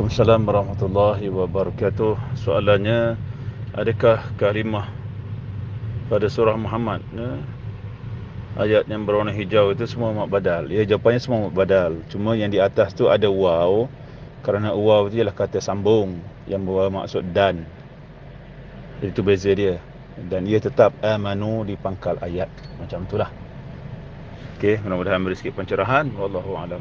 Waalaikumsalam warahmatullahi wabarakatuh. Soalannya, adakah kalimah pada surah Muhammad ya? ayat yang berwarna hijau itu semua mak badal? Ya, jawapannya semua mak badal. Cuma yang di atas tu ada wa'w, kerana wa'w itu ialah kata sambung yang bermaksud dan. Itu beza dia. Dan ia tetap amanu di pangkal ayat. Macam itulah. Okey, mudah-mudahan beri sikit pencerahan. Wallahu a'lam.